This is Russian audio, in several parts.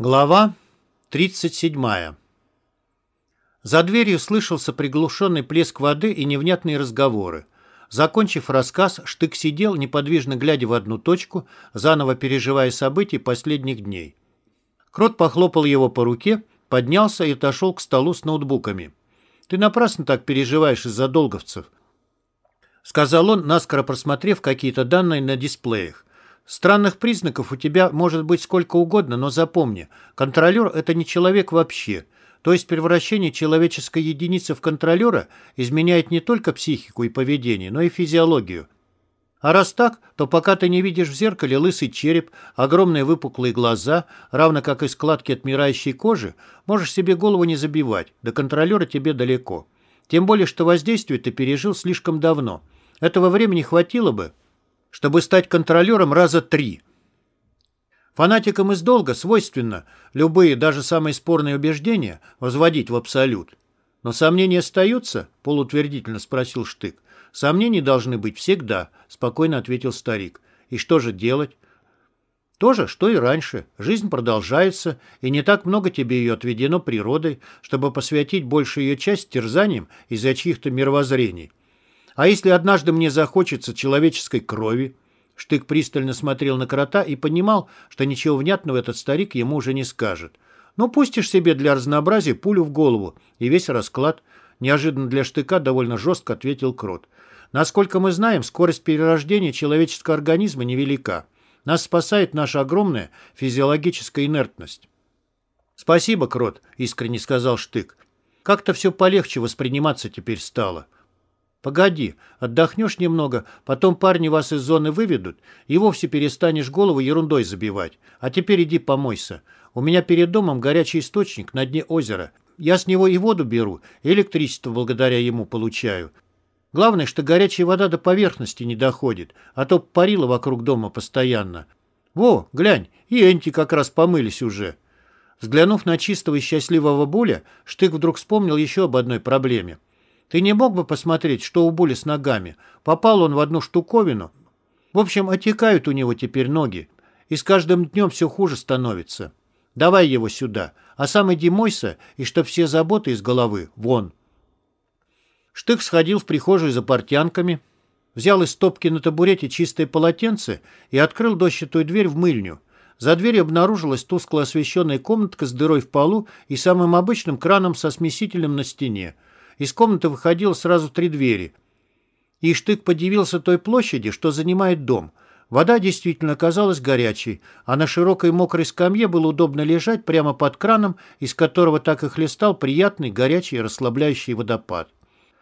Глава 37. За дверью слышался приглушенный плеск воды и невнятные разговоры. Закончив рассказ, Штык сидел, неподвижно глядя в одну точку, заново переживая события последних дней. Крот похлопал его по руке, поднялся и отошел к столу с ноутбуками. «Ты напрасно так переживаешь из-за долговцев», — сказал он, наскоро просмотрев какие-то данные на дисплеях. Странных признаков у тебя может быть сколько угодно, но запомни, контролер – это не человек вообще. То есть превращение человеческой единицы в контролера изменяет не только психику и поведение, но и физиологию. А раз так, то пока ты не видишь в зеркале лысый череп, огромные выпуклые глаза, равно как и складки отмирающей кожи, можешь себе голову не забивать, до контролера тебе далеко. Тем более, что воздействие ты пережил слишком давно. Этого времени хватило бы, чтобы стать контролером раза три. Фанатикам из долга свойственно любые, даже самые спорные убеждения возводить в абсолют. Но сомнения остаются? Полутвердительно спросил Штык. Сомнения должны быть всегда, спокойно ответил старик. И что же делать? То же, что и раньше. Жизнь продолжается, и не так много тебе ее отведено природой, чтобы посвятить большую ее часть терзаниям из-за чьих-то мировоззрений. А если однажды мне захочется человеческой крови? Штык пристально смотрел на крота и понимал, что ничего внятного этот старик ему уже не скажет. Ну, пустишь себе для разнообразия пулю в голову и весь расклад. Неожиданно для штыка довольно жестко ответил крот. Насколько мы знаем, скорость перерождения человеческого организма невелика. Нас спасает наша огромная физиологическая инертность. «Спасибо, Крот», — искренне сказал Штык. «Как-то все полегче восприниматься теперь стало». Погоди, отдохнешь немного, потом парни вас из зоны выведут, и вовсе перестанешь голову ерундой забивать. А теперь иди помойся. У меня перед домом горячий источник на дне озера. Я с него и воду беру, и электричество благодаря ему получаю. Главное, что горячая вода до поверхности не доходит, а то парила вокруг дома постоянно. Во, глянь, и Энти как раз помылись уже. Взглянув на чистого и счастливого Буля, Штык вдруг вспомнил еще об одной проблеме. Ты не мог бы посмотреть, что у Були с ногами? Попал он в одну штуковину. В общем, отекают у него теперь ноги. И с каждым днем все хуже становится. Давай его сюда. А сам иди мойся, и чтоб все заботы из головы вон. Штык сходил в прихожую за портянками, взял из стопки на табурете чистое полотенце и открыл дощатую дверь в мыльню. За дверью обнаружилась тускло освещенная комнатка с дырой в полу и самым обычным краном со смесителем на стене – из комнаты выходило сразу три двери. И Штык подивился той площади, что занимает дом. Вода действительно оказалась горячей, а на широкой мокрой скамье было удобно лежать прямо под краном, из которого так и хлестал приятный, горячий, расслабляющий водопад.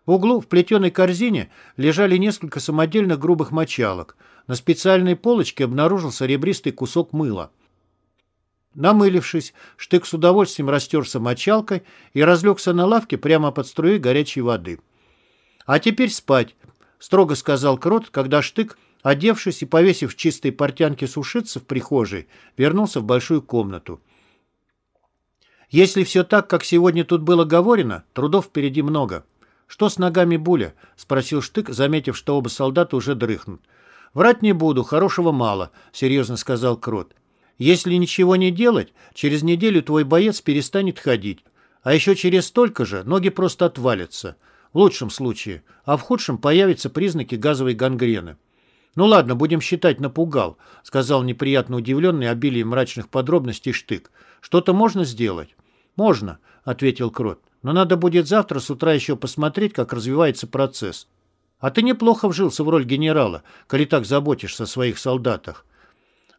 В углу в плетеной корзине лежали несколько самодельных грубых мочалок. На специальной полочке обнаружился ребристый кусок мыла. Намылившись, Штык с удовольствием растерся мочалкой и разлегся на лавке прямо под струей горячей воды. «А теперь спать», — строго сказал Крот, когда Штык, одевшись и повесив чистые портянки сушиться в прихожей, вернулся в большую комнату. «Если все так, как сегодня тут было говорено, трудов впереди много». «Что с ногами Буля?» — спросил Штык, заметив, что оба солдата уже дрыхнут. «Врать не буду, хорошего мало», — серьезно сказал Крот. Если ничего не делать, через неделю твой боец перестанет ходить. А еще через столько же ноги просто отвалятся. В лучшем случае. А в худшем появятся признаки газовой гангрены. «Ну ладно, будем считать, напугал», — сказал неприятно удивленный обилием мрачных подробностей Штык. «Что-то можно сделать?» «Можно», — ответил Крот. «Но надо будет завтра с утра еще посмотреть, как развивается процесс. А ты неплохо вжился в роль генерала, коли так заботишься о своих солдатах.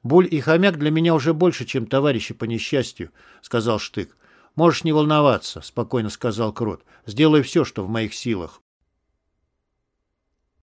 «Буль и хомяк для меня уже больше, чем товарищи по несчастью», — сказал Штык. «Можешь не волноваться», — спокойно сказал Крот. «Сделаю все, что в моих силах».